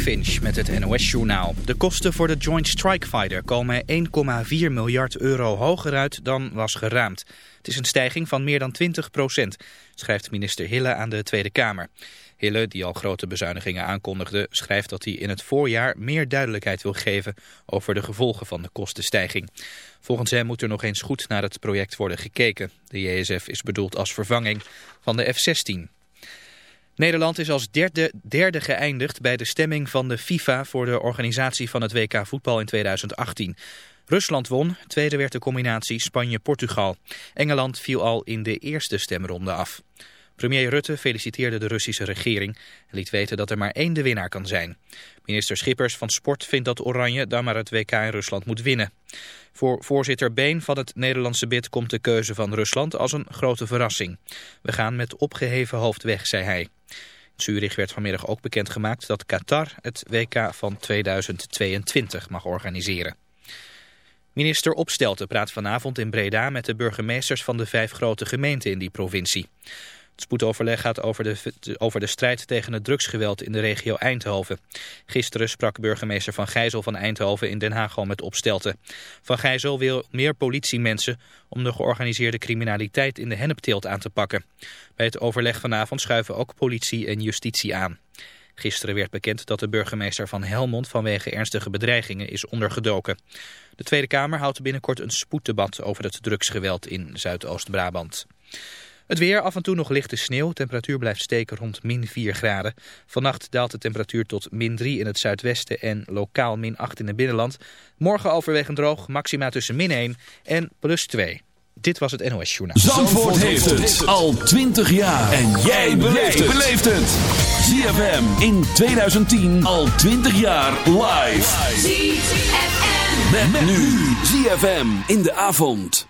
Finch met het NOS-journaal. De kosten voor de Joint Strike Fighter komen 1,4 miljard euro hoger uit dan was geraamd. Het is een stijging van meer dan 20 procent, schrijft minister Hille aan de Tweede Kamer. Hille, die al grote bezuinigingen aankondigde, schrijft dat hij in het voorjaar meer duidelijkheid wil geven over de gevolgen van de kostenstijging. Volgens hem moet er nog eens goed naar het project worden gekeken. De JSF is bedoeld als vervanging van de F-16. Nederland is als derde, derde geëindigd bij de stemming van de FIFA voor de organisatie van het WK voetbal in 2018. Rusland won, tweede werd de combinatie Spanje-Portugal. Engeland viel al in de eerste stemronde af. Premier Rutte feliciteerde de Russische regering en liet weten dat er maar één de winnaar kan zijn. Minister Schippers van Sport vindt dat Oranje dan maar het WK in Rusland moet winnen. Voor voorzitter Been van het Nederlandse bid komt de keuze van Rusland als een grote verrassing. We gaan met opgeheven hoofd weg, zei hij. In Zurich werd vanmiddag ook bekendgemaakt dat Qatar het WK van 2022 mag organiseren. Minister Opstelten praat vanavond in Breda met de burgemeesters van de vijf grote gemeenten in die provincie. Het spoedoverleg gaat over de, over de strijd tegen het drugsgeweld in de regio Eindhoven. Gisteren sprak burgemeester Van Gijzel van Eindhoven in Den Haag al met opstelten. Van Gijzel wil meer politiemensen om de georganiseerde criminaliteit in de hennepteelt aan te pakken. Bij het overleg vanavond schuiven ook politie en justitie aan. Gisteren werd bekend dat de burgemeester van Helmond vanwege ernstige bedreigingen is ondergedoken. De Tweede Kamer houdt binnenkort een spoeddebat over het drugsgeweld in Zuidoost-Brabant. Het weer, af en toe nog lichte sneeuw. Temperatuur blijft steken rond min 4 graden. Vannacht daalt de temperatuur tot min 3 in het zuidwesten en lokaal min 8 in het binnenland. Morgen overwegend droog, maxima tussen min 1 en plus 2. Dit was het NOS Journaal. Zandvoort, heeft het al 20 jaar. En jij beleeft het. ZFM in 2010 al 20 jaar live. ZFM. Met, nu. ZFM in de avond.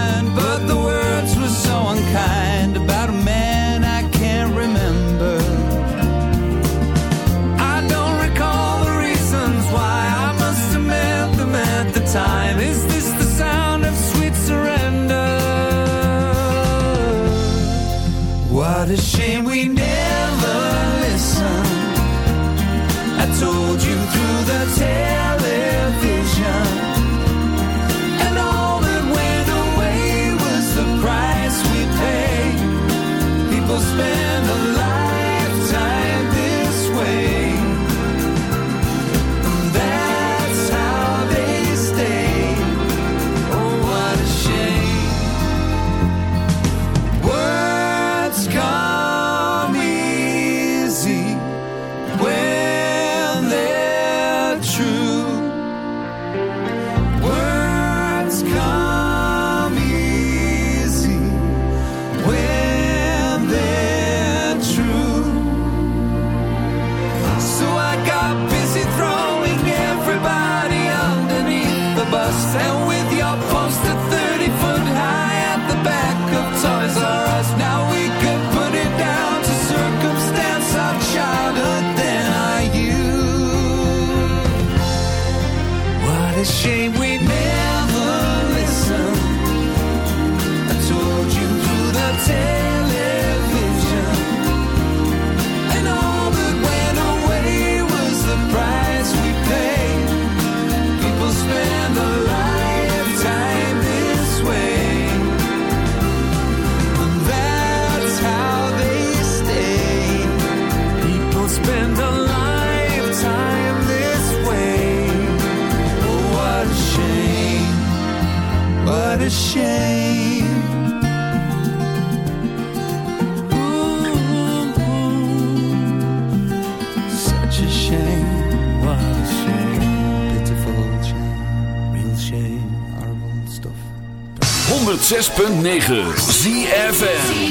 106.9 ZFM.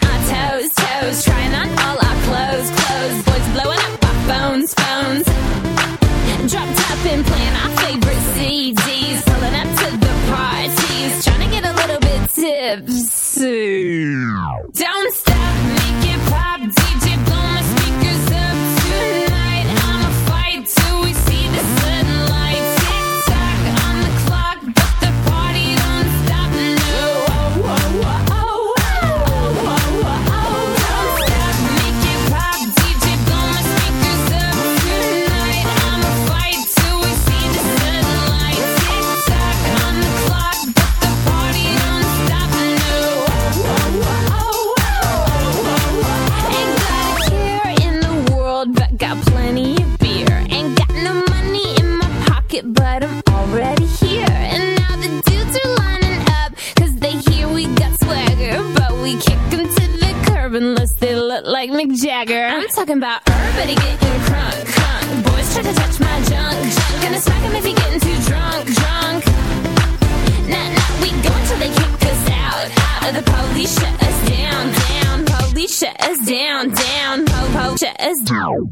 is down.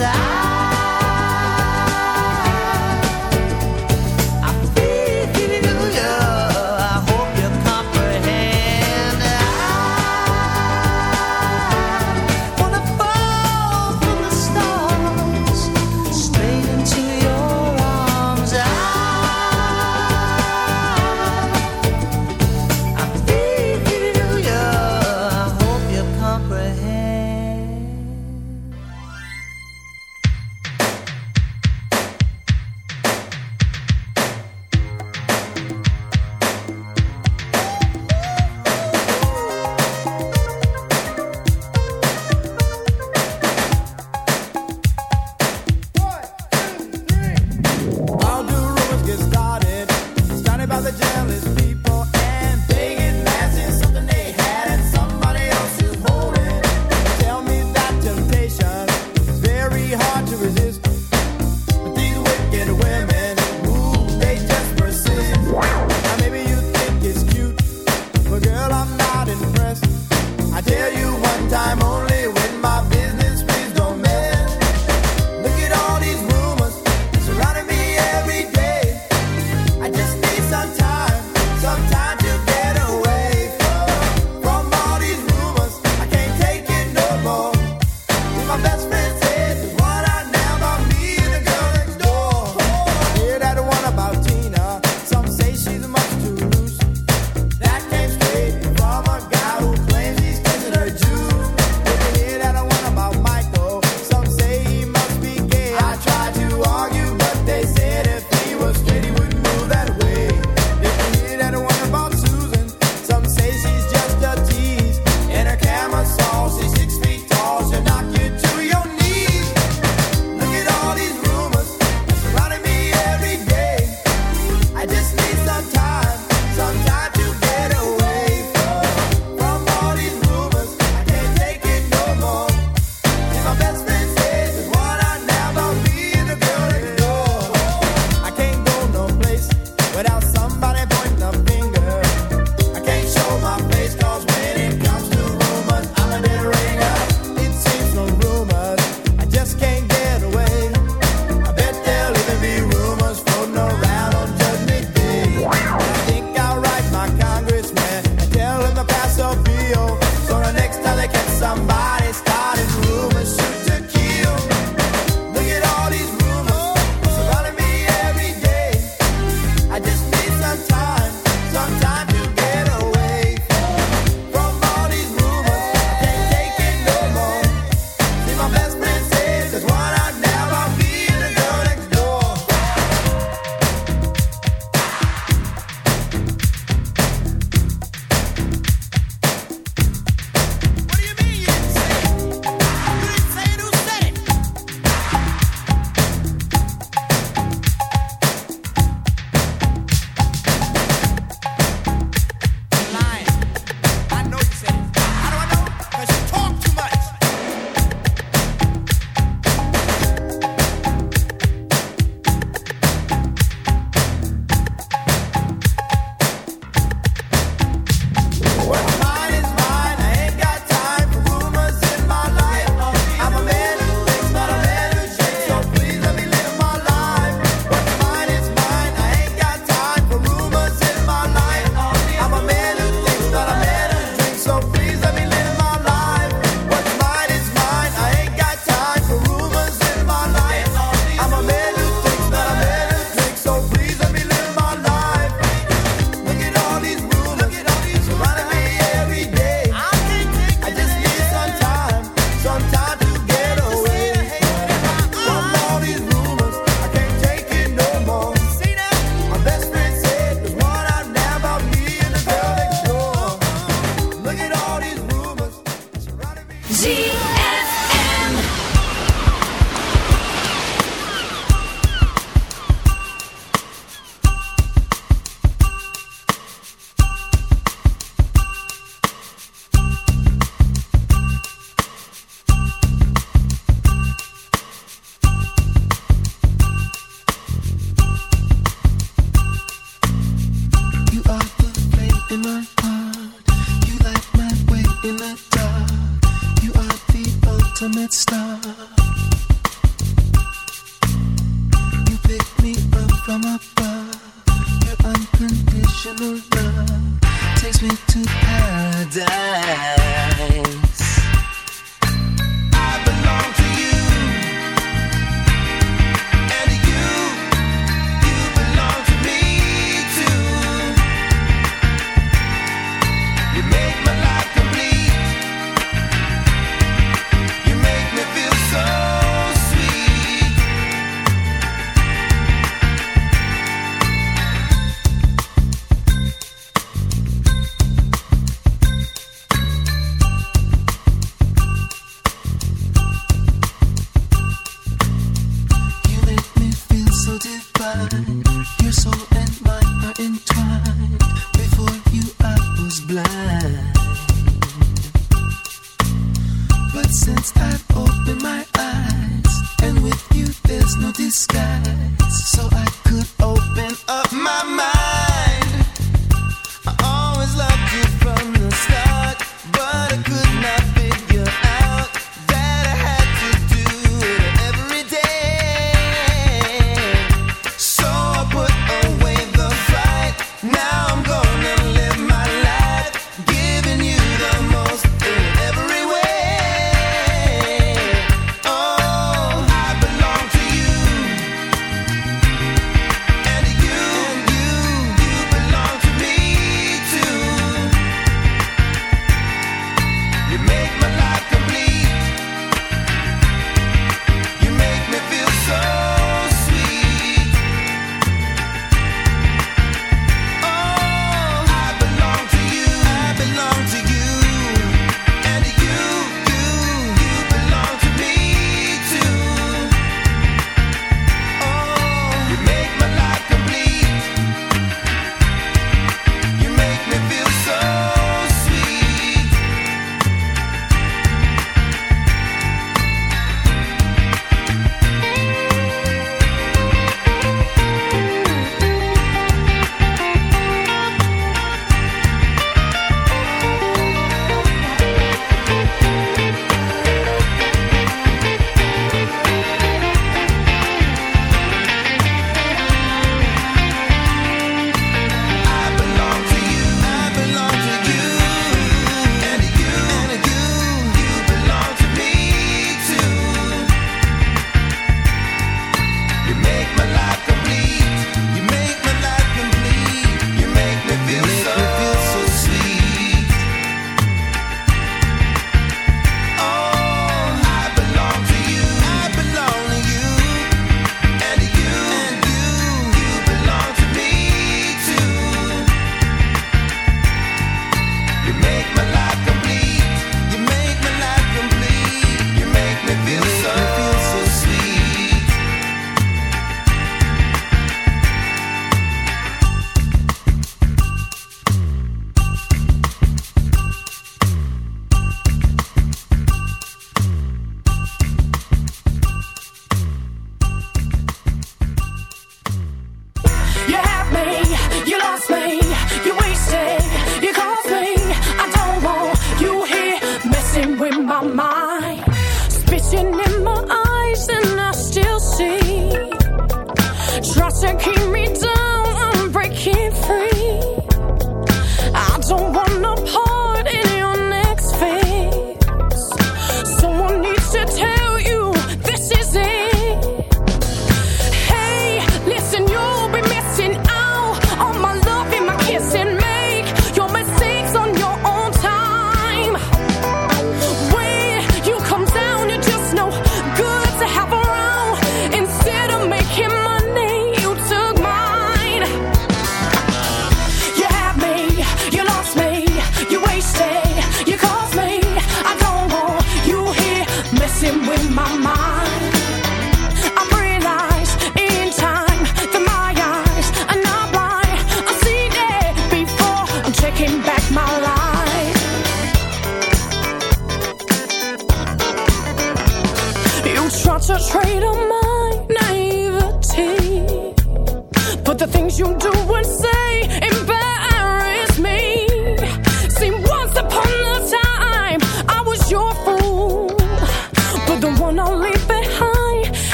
i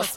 course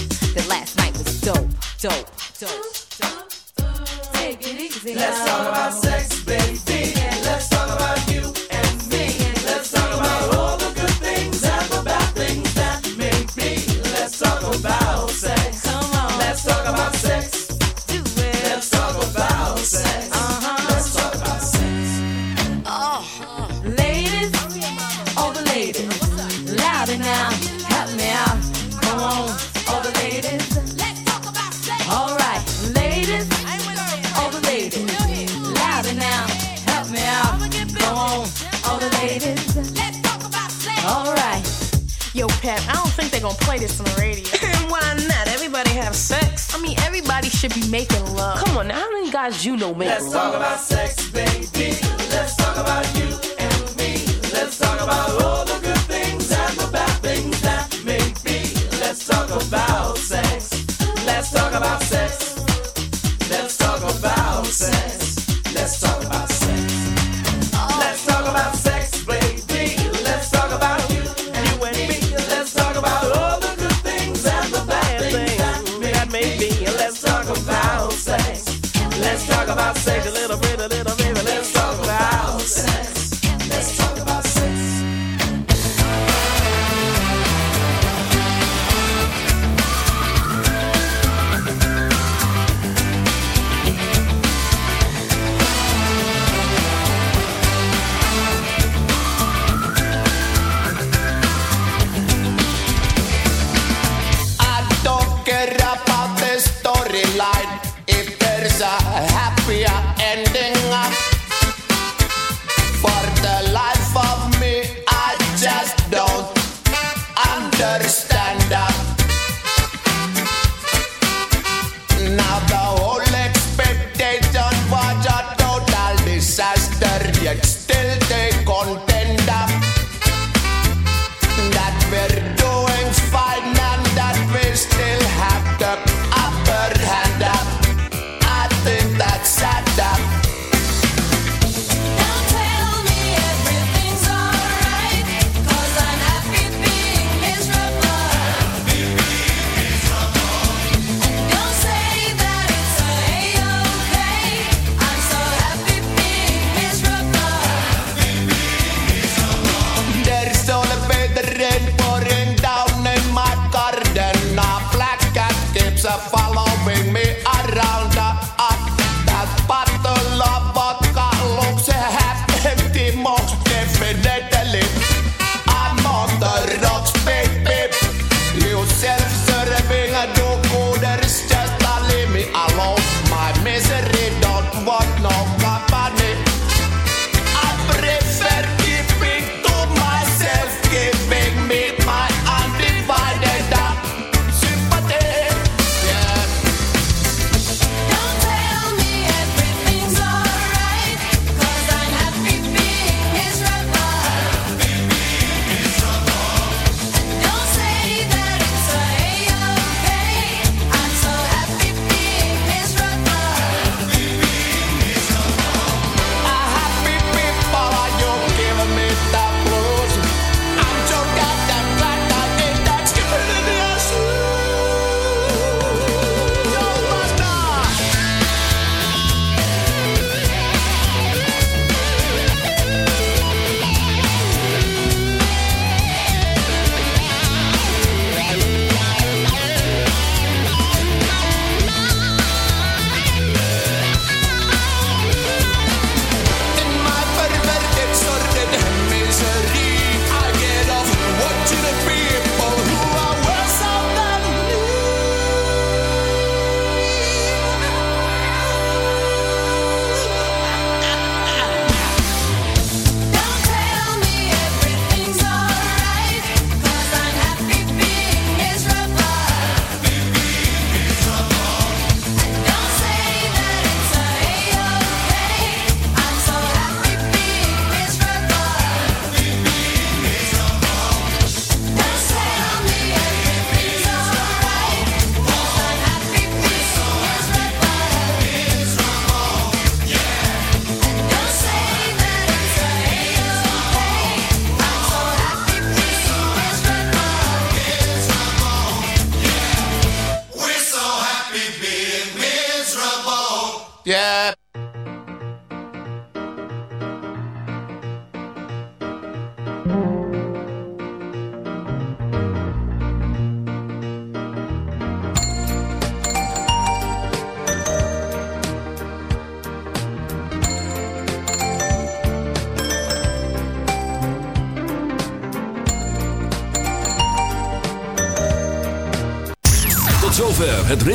you know make Let's talk about